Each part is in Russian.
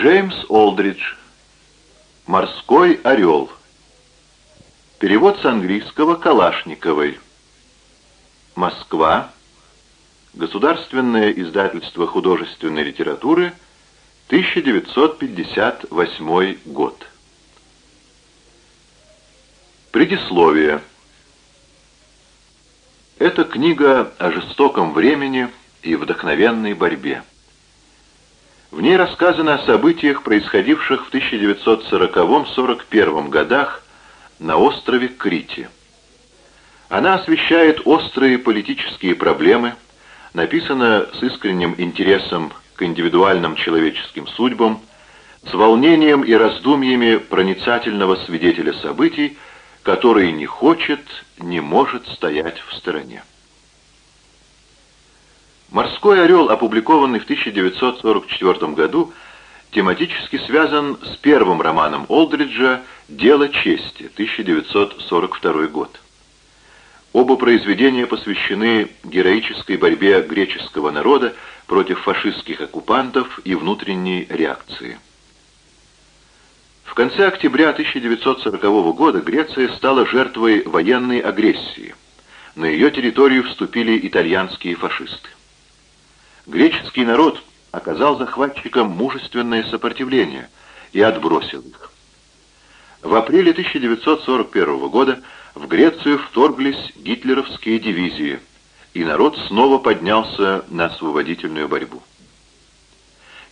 Джеймс Олдридж. «Морской орел». Перевод с английского Калашниковой. Москва. Государственное издательство художественной литературы. 1958 год. Предисловие. Это книга о жестоком времени и вдохновенной борьбе. В ней рассказано о событиях, происходивших в 1940-41 годах на острове Крите. Она освещает острые политические проблемы, написана с искренним интересом к индивидуальным человеческим судьбам, с волнением и раздумьями проницательного свидетеля событий, который не хочет, не может стоять в стороне. «Морской орел», опубликованный в 1944 году, тематически связан с первым романом Олдриджа «Дело чести», 1942 год. Оба произведения посвящены героической борьбе греческого народа против фашистских оккупантов и внутренней реакции. В конце октября 1940 года Греция стала жертвой военной агрессии. На ее территорию вступили итальянские фашисты. Греческий народ оказал захватчикам мужественное сопротивление и отбросил их. В апреле 1941 года в Грецию вторглись гитлеровские дивизии, и народ снова поднялся на освободительную борьбу.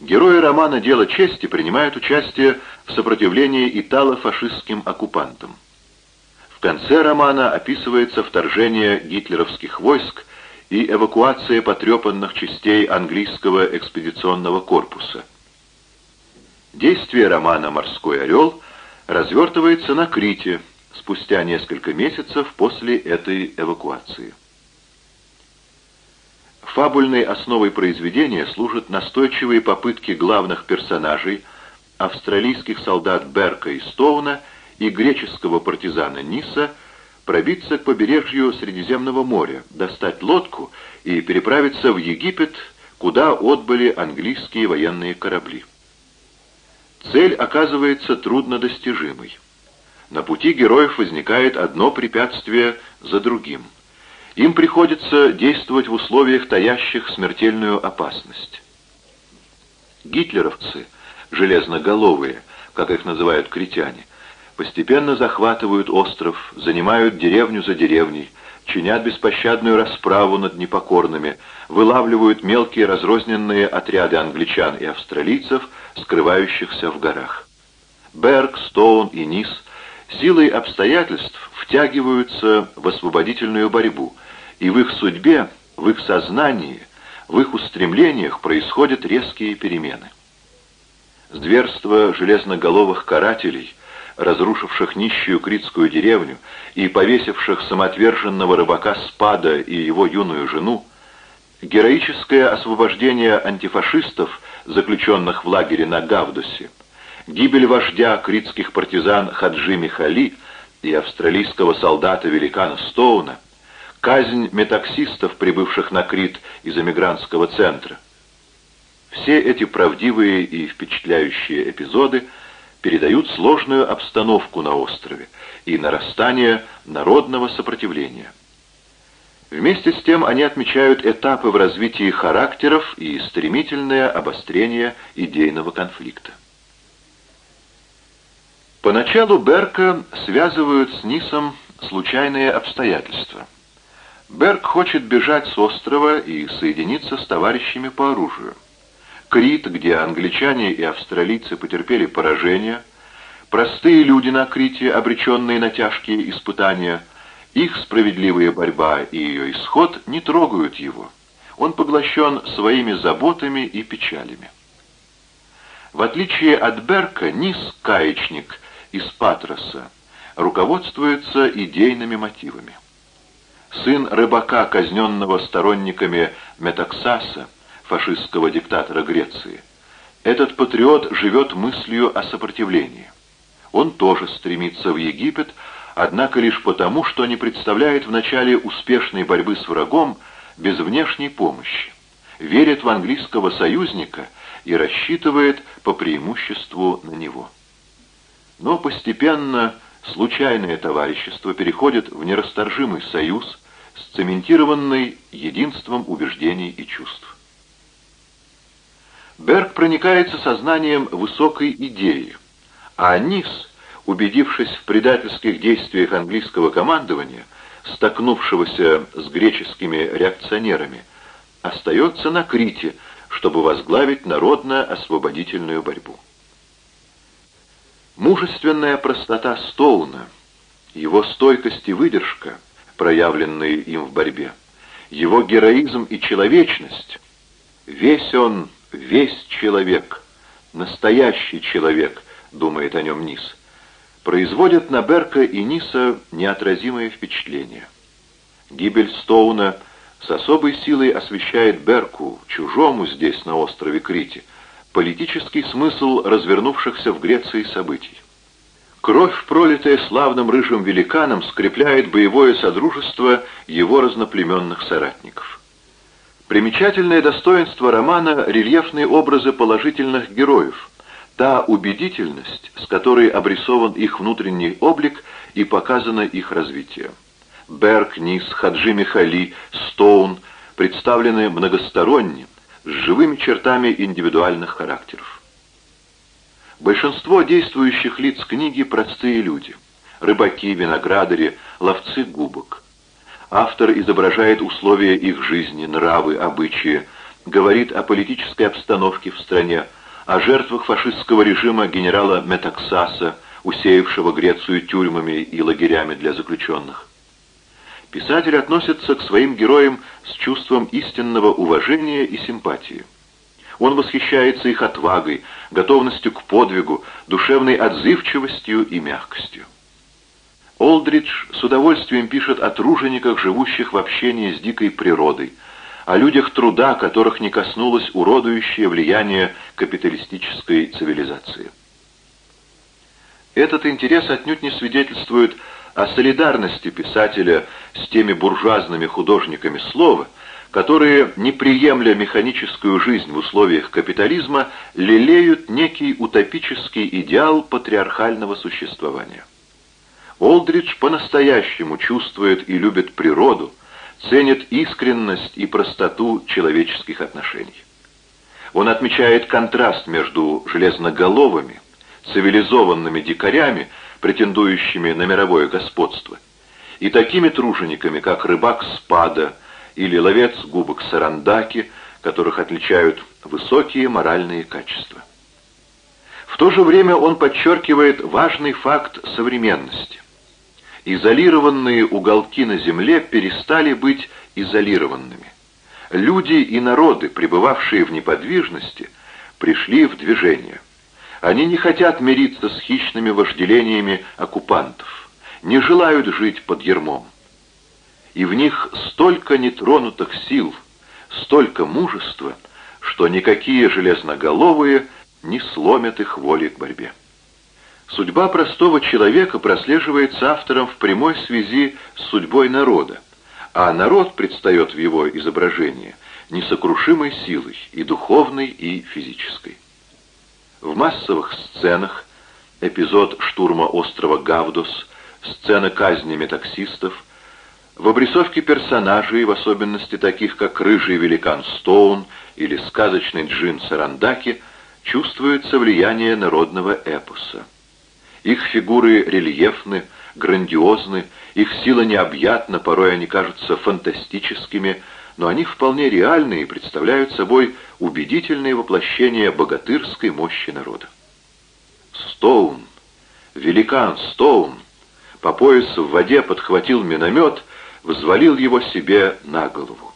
Герои романа «Дело чести» принимают участие в сопротивлении итало-фашистским оккупантам. В конце романа описывается вторжение гитлеровских войск и эвакуация потрепанных частей английского экспедиционного корпуса. Действие романа «Морской орел» развертывается на Крите спустя несколько месяцев после этой эвакуации. Фабульной основой произведения служат настойчивые попытки главных персонажей, австралийских солдат Берка и Стоуна и греческого партизана Ниса – пробиться к побережью Средиземного моря, достать лодку и переправиться в Египет, куда отбыли английские военные корабли. Цель оказывается труднодостижимой. На пути героев возникает одно препятствие за другим. Им приходится действовать в условиях, таящих смертельную опасность. Гитлеровцы, железноголовые, как их называют критяне, постепенно захватывают остров, занимают деревню за деревней, чинят беспощадную расправу над непокорными, вылавливают мелкие разрозненные отряды англичан и австралийцев, скрывающихся в горах. Берг, Стоун и Низ силой обстоятельств втягиваются в освободительную борьбу, и в их судьбе, в их сознании, в их устремлениях происходят резкие перемены. Зверство железноголовых карателей – разрушивших нищую критскую деревню и повесивших самоотверженного рыбака Спада и его юную жену, героическое освобождение антифашистов, заключенных в лагере на Гавдусе, гибель вождя критских партизан Хаджи Михали и австралийского солдата-великана Стоуна, казнь метаксистов, прибывших на Крит из эмигрантского центра. Все эти правдивые и впечатляющие эпизоды – передают сложную обстановку на острове и нарастание народного сопротивления. Вместе с тем они отмечают этапы в развитии характеров и стремительное обострение идейного конфликта. Поначалу Берка связывают с Нисом случайные обстоятельства. Берг хочет бежать с острова и соединиться с товарищами по оружию. Крит, где англичане и австралийцы потерпели поражение, простые люди на Крите, обреченные на тяжкие испытания, их справедливая борьба и ее исход не трогают его. Он поглощен своими заботами и печалями. В отличие от Берка, Низ Каечник из Патроса руководствуется идейными мотивами. Сын рыбака, казненного сторонниками Метаксаса, фашистского диктатора Греции. Этот патриот живет мыслью о сопротивлении. Он тоже стремится в Египет, однако лишь потому, что не представляет в начале успешной борьбы с врагом без внешней помощи. Верит в английского союзника и рассчитывает по преимуществу на него. Но постепенно случайное товарищество переходит в нерасторжимый союз, сцементированный единством убеждений и чувств. Берг проникается сознанием высокой идеи, а Нис, убедившись в предательских действиях английского командования, столкнувшегося с греческими реакционерами, остается на Крите, чтобы возглавить народно-освободительную борьбу. Мужественная простота Стоуна, его стойкость и выдержка, проявленные им в борьбе, его героизм и человечность, весь он, весь человек, настоящий человек, думает о нем Низ, производят на Берка и Ниса неотразимое впечатление. Гибель Стоуна с особой силой освещает Берку, чужому здесь, на острове Крите, политический смысл развернувшихся в Греции событий. Кровь, пролитая славным рыжим великаном, скрепляет боевое содружество его разноплеменных соратников. Примечательное достоинство романа — рельефные образы положительных героев, та убедительность, с которой обрисован их внутренний облик и показано их развитие. Берг, Низ, Хаджи Михали, Стоун представлены многосторонне, с живыми чертами индивидуальных характеров. Большинство действующих лиц книги – простые люди. Рыбаки, виноградари, ловцы губок. Автор изображает условия их жизни, нравы, обычаи, говорит о политической обстановке в стране, о жертвах фашистского режима генерала Метаксаса, усеявшего Грецию тюрьмами и лагерями для заключенных. Писатель относится к своим героям с чувством истинного уважения и симпатии. Он восхищается их отвагой, готовностью к подвигу, душевной отзывчивостью и мягкостью. Олдридж с удовольствием пишет о тружениках, живущих в общении с дикой природой, о людях труда, которых не коснулось уродующее влияние капиталистической цивилизации. Этот интерес отнюдь не свидетельствует о солидарности писателя с теми буржуазными художниками слова, которые, не приемля механическую жизнь в условиях капитализма, лелеют некий утопический идеал патриархального существования. Олдридж по-настоящему чувствует и любит природу, ценит искренность и простоту человеческих отношений. Он отмечает контраст между железноголовыми, цивилизованными дикарями, претендующими на мировое господство, и такими тружениками, как рыбак Спада или ловец губок Сарандаки, которых отличают высокие моральные качества. В то же время он подчеркивает важный факт современности. Изолированные уголки на Земле перестали быть изолированными. Люди и народы, пребывавшие в неподвижности, пришли в движение. Они не хотят мириться с хищными вожделениями оккупантов, не желают жить под ермом. И в них столько нетронутых сил, столько мужества, что никакие железноголовые не сломят их воли к борьбе. Судьба простого человека прослеживается автором в прямой связи с судьбой народа, а народ предстает в его изображении несокрушимой силой и духовной, и физической. В массовых сценах эпизод штурма острова Гавдос, сцена казни метаксистов, в обрисовке персонажей, в особенности таких, как рыжий великан Стоун или сказочный джин Сарандаки, чувствуется влияние народного эпоса. Их фигуры рельефны, грандиозны, их сила необъятна, порой они кажутся фантастическими, но они вполне реальны и представляют собой убедительное воплощение богатырской мощи народа. Стоун, великан Стоун, по пояс в воде подхватил миномет, взвалил его себе на голову.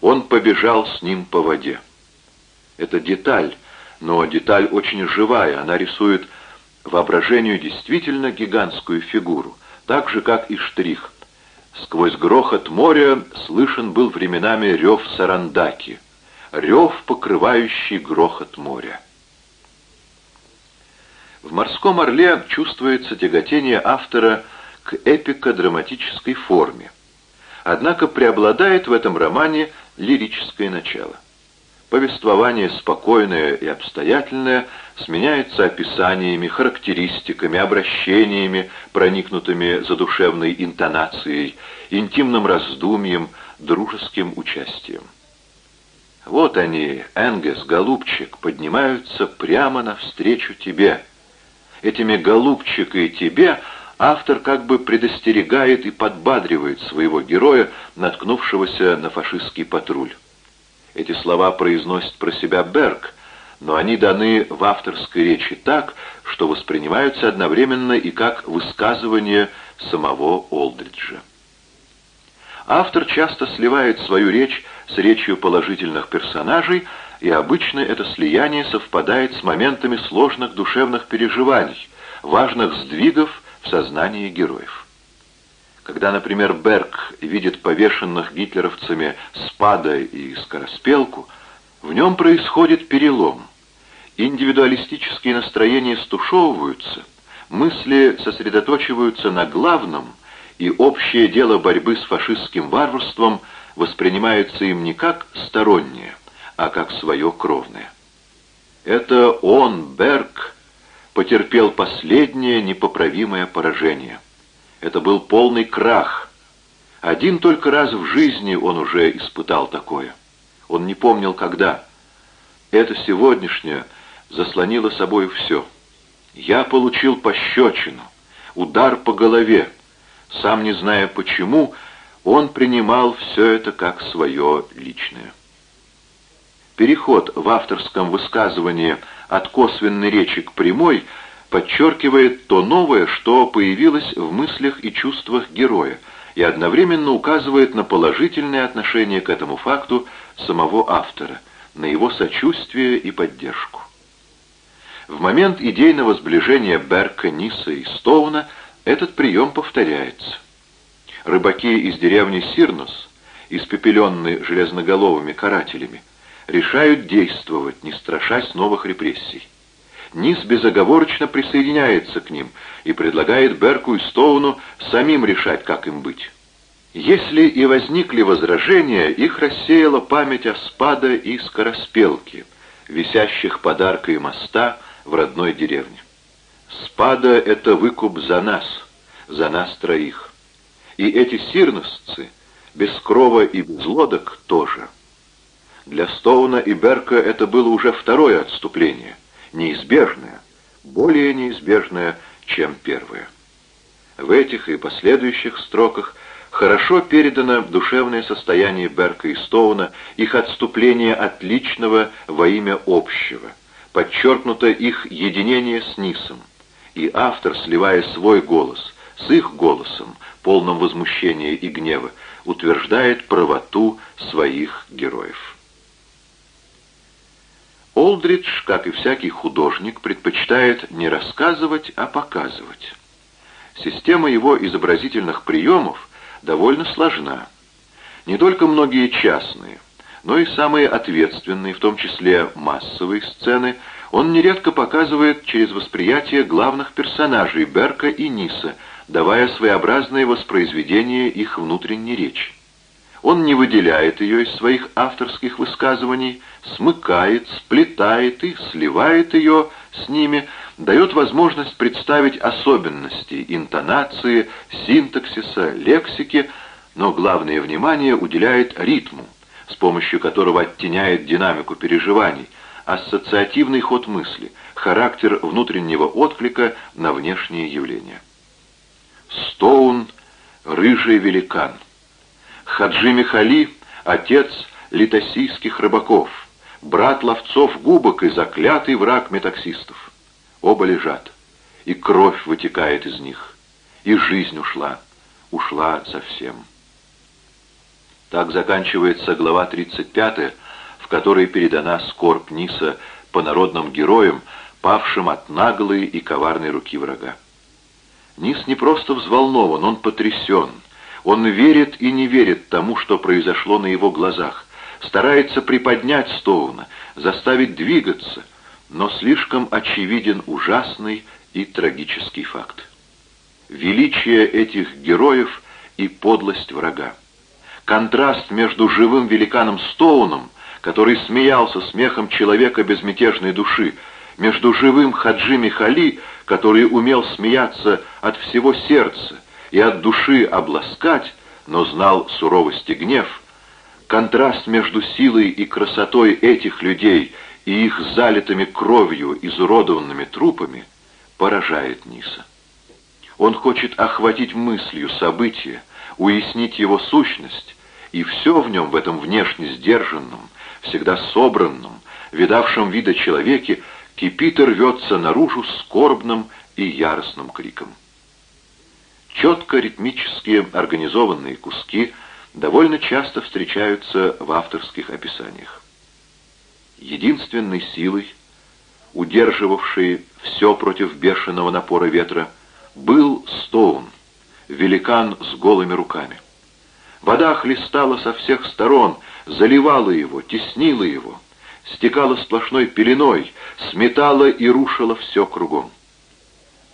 Он побежал с ним по воде. Это деталь, но деталь очень живая, она рисует воображению действительно гигантскую фигуру, так же, как и штрих. Сквозь грохот моря слышен был временами рев Сарандаки, рев, покрывающий грохот моря. В «Морском орле» чувствуется тяготение автора к эпико-драматической форме. Однако преобладает в этом романе лирическое начало. Повествование спокойное и обстоятельное сменяется описаниями, характеристиками, обращениями, проникнутыми задушевной интонацией, интимным раздумьем, дружеским участием. Вот они, Энгес, голубчик, поднимаются прямо навстречу тебе. Этими голубчик и тебе автор как бы предостерегает и подбадривает своего героя, наткнувшегося на фашистский патруль. Эти слова произносит про себя Берг, но они даны в авторской речи так, что воспринимаются одновременно и как высказывание самого Олдриджа. Автор часто сливает свою речь с речью положительных персонажей, и обычно это слияние совпадает с моментами сложных душевных переживаний, важных сдвигов в сознании героев. Когда, например, Берг видит повешенных гитлеровцами Спада и Скороспелку, в нем происходит перелом. Индивидуалистические настроения стушевываются, мысли сосредоточиваются на главном, и общее дело борьбы с фашистским варварством воспринимается им не как стороннее, а как свое кровное. Это он, Берг, потерпел последнее непоправимое поражение. Это был полный крах. Один только раз в жизни он уже испытал такое. Он не помнил, когда. Это сегодняшнее заслонило собой все. Я получил пощечину, удар по голове. Сам не зная почему, он принимал все это как свое личное. Переход в авторском высказывании от косвенной речи к прямой – подчеркивает то новое, что появилось в мыслях и чувствах героя, и одновременно указывает на положительное отношение к этому факту самого автора, на его сочувствие и поддержку. В момент идейного сближения Берка, Ниса и Стоуна этот прием повторяется. Рыбаки из деревни Сирнус, испепеленные железноголовыми карателями, решают действовать, не страшась новых репрессий. Низ безоговорочно присоединяется к ним и предлагает Берку и Стоуну самим решать, как им быть. Если и возникли возражения, их рассеяла память о спада и скороспелке, висящих подарка и моста в родной деревне. Спада — это выкуп за нас, за нас троих. И эти сирносцы, без крова и без лодок, тоже. Для Стоуна и Берка это было уже второе отступление — неизбежное, более неизбежное, чем первое. В этих и последующих строках хорошо передано душевное состояние Берка и Стоуна, их отступление от личного во имя общего, подчеркнуто их единение с Нисом, и автор, сливая свой голос с их голосом, полным возмущения и гнева, утверждает правоту своих героев. Олдридж, как и всякий художник, предпочитает не рассказывать, а показывать. Система его изобразительных приемов довольно сложна. Не только многие частные, но и самые ответственные, в том числе массовые сцены, он нередко показывает через восприятие главных персонажей Берка и Ниса, давая своеобразное воспроизведение их внутренней речи. Он не выделяет ее из своих авторских высказываний, смыкает, сплетает и сливает ее с ними, дает возможность представить особенности интонации, синтаксиса, лексики, но главное внимание уделяет ритму, с помощью которого оттеняет динамику переживаний, ассоциативный ход мысли, характер внутреннего отклика на внешние явления. Стоун — рыжий великан — Хаджи Михали — отец литосийских рыбаков, брат ловцов губок и заклятый враг метаксистов. Оба лежат, и кровь вытекает из них, и жизнь ушла, ушла совсем. Так заканчивается глава 35, в которой передана скорбь Ниса по народным героям, павшим от наглой и коварной руки врага. Нис не просто взволнован, он потрясен — он верит и не верит тому, что произошло на его глазах, старается приподнять Стоуна, заставить двигаться, но слишком очевиден ужасный и трагический факт. Величие этих героев и подлость врага. Контраст между живым великаном Стоуном, который смеялся смехом человека безмятежной души, между живым Хаджи Михали, который умел смеяться от всего сердца и от души обласкать, но знал суровость и гнев, контраст между силой и красотой этих людей и их залитыми кровью изуродованными трупами поражает Ниса. Он хочет охватить мыслью события, уяснить его сущность, и все в нем, в этом внешне сдержанном, всегда собранном, видавшем вида человеке, кипит и рвется наружу скорбным и яростным криком. Четко ритмические организованные куски довольно часто встречаются в авторских описаниях. Единственной силой, удерживавшей все против бешеного напора ветра, был Стоун, великан с голыми руками. Вода хлестала со всех сторон, заливала его, теснила его, стекала сплошной пеленой, сметала и рушила все кругом.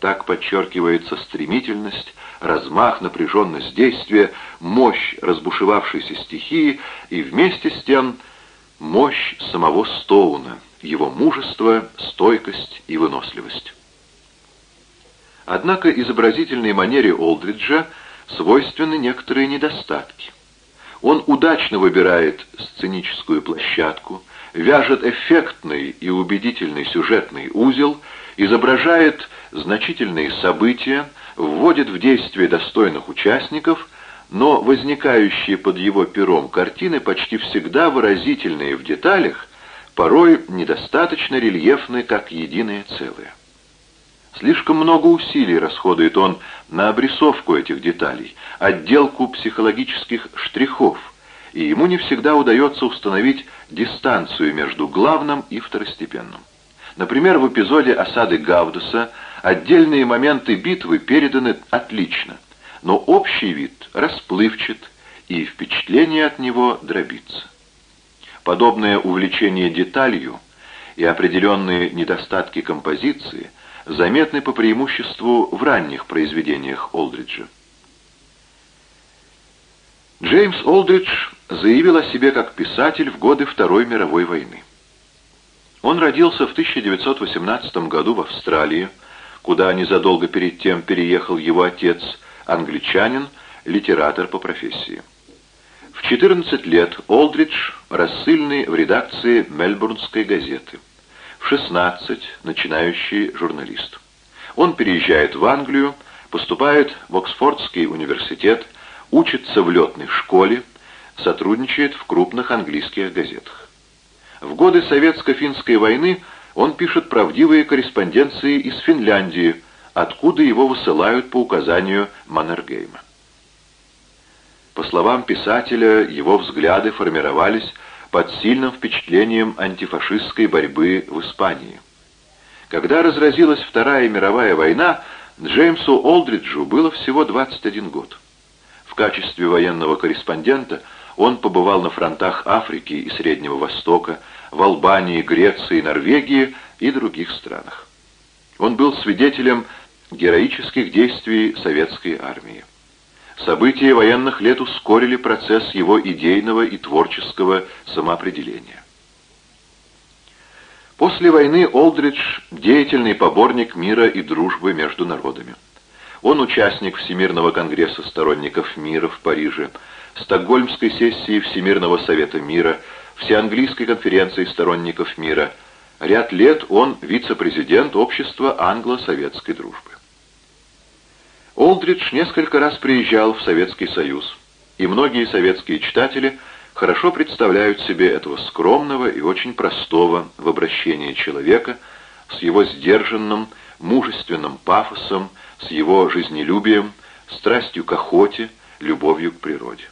Так подчеркивается стремительность, размах, напряженность действия, мощь разбушевавшейся стихии и вместе с тем мощь самого Стоуна, его мужество, стойкость и выносливость. Однако изобразительной манере Олдриджа свойственны некоторые недостатки. Он удачно выбирает сценическую площадку, вяжет эффектный и убедительный сюжетный узел, изображает значительные события, вводит в действие достойных участников, но возникающие под его пером картины почти всегда выразительные в деталях, порой недостаточно рельефны как единое целое. Слишком много усилий расходует он на обрисовку этих деталей, отделку психологических штрихов, и ему не всегда удается установить дистанцию между главным и второстепенным. Например, в эпизоде осады Гавдуса отдельные моменты битвы переданы отлично, но общий вид расплывчат, и впечатление от него дробится. Подобное увлечение деталью и определенные недостатки композиции заметны по преимуществу в ранних произведениях Олдриджа. Джеймс Олдридж заявил о себе как писатель в годы Второй мировой войны. Он родился в 1918 году в Австралии, куда незадолго перед тем переехал его отец, англичанин, литератор по профессии. В 14 лет Олдридж рассыльный в редакции Мельбурнской газеты. В 16 начинающий журналист. Он переезжает в Англию, поступает в Оксфордский университет, учится в летной школе, сотрудничает в крупных английских газетах. В годы Советско-финской войны он пишет правдивые корреспонденции из Финляндии, откуда его высылают по указанию Маннергейма. По словам писателя, его взгляды формировались под сильным впечатлением антифашистской борьбы в Испании. Когда разразилась Вторая мировая война, Джеймсу Олдриджу было всего 21 год. В качестве военного корреспондента он побывал на фронтах Африки и Среднего Востока, в Албании, Греции, Норвегии и других странах. Он был свидетелем героических действий советской армии. События военных лет ускорили процесс его идейного и творческого самоопределения. После войны Олдридж – деятельный поборник мира и дружбы между народами. Он участник Всемирного конгресса сторонников мира в Париже, Стокгольмской сессии Всемирного совета мира, Всеанглийской конференции сторонников мира. Ряд лет он вице-президент общества англо-советской дружбы. Олдридж несколько раз приезжал в Советский Союз, и многие советские читатели хорошо представляют себе этого скромного и очень простого в обращении человека с его сдержанным, мужественным пафосом, с его жизнелюбием, страстью к охоте, любовью к природе.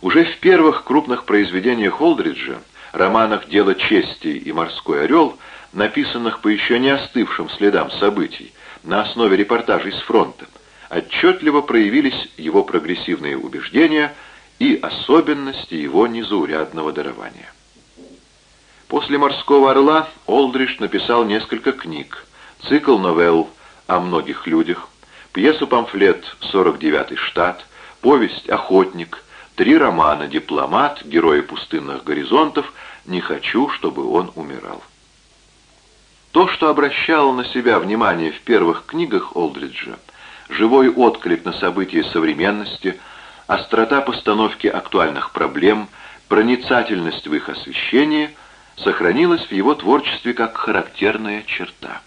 Уже в первых крупных произведениях Холдриджа, романах «Дело чести» и «Морской орел», написанных по еще не остывшим следам событий, на основе репортажей с фронта, отчетливо проявились его прогрессивные убеждения и особенности его незаурядного дарования. После «Морского орла» Олдридж написал несколько книг, цикл новелл о многих людях, пьесу-памфлет «49-й штат», повесть «Охотник», Три романа «Дипломат», «Герои пустынных горизонтов», «Не хочу, чтобы он умирал». То, что обращало на себя внимание в первых книгах Олдриджа, живой отклик на события современности, острота постановки актуальных проблем, проницательность в их освещении, сохранилась в его творчестве как характерная черта.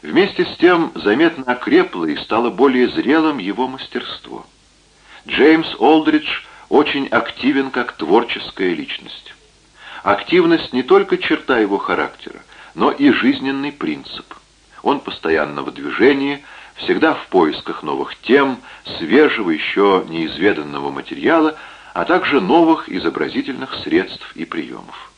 Вместе с тем заметно окрепло и стало более зрелым его мастерство. Джеймс Олдридж очень активен как творческая личность. Активность не только черта его характера, но и жизненный принцип. Он постоянно в движении, всегда в поисках новых тем, свежего еще неизведанного материала, а также новых изобразительных средств и приемов.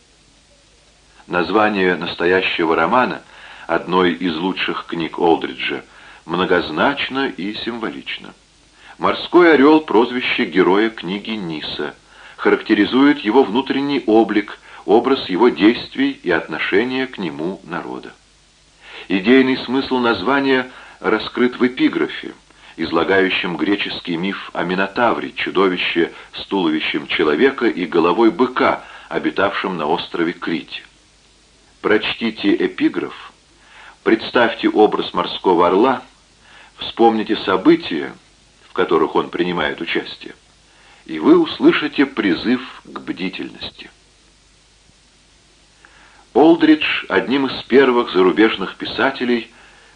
Название настоящего романа, одной из лучших книг Олдриджа, многозначно и символично. «Морской орел» — прозвище героя книги Ниса, характеризует его внутренний облик, образ его действий и отношения к нему народа. Идейный смысл названия раскрыт в эпиграфе, излагающем греческий миф о Минотавре, чудовище с туловищем человека и головой быка, обитавшем на острове Крите. Прочтите эпиграф, представьте образ морского орла, вспомните события, которых он принимает участие, и вы услышите призыв к бдительности. Олдридж, одним из первых зарубежных писателей,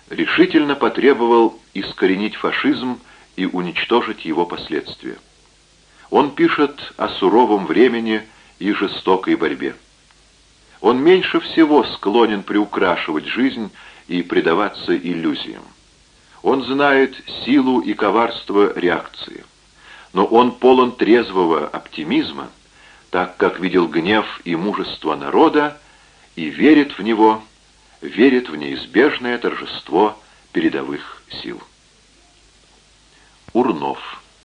решительно потребовал искоренить фашизм и уничтожить его последствия. Он пишет о суровом времени и жестокой борьбе. Он меньше всего склонен приукрашивать жизнь и предаваться иллюзиям. Он знает силу и коварство реакции. Но он полон трезвого оптимизма, так как видел гнев и мужество народа, и верит в него, верит в неизбежное торжество передовых сил. Урнов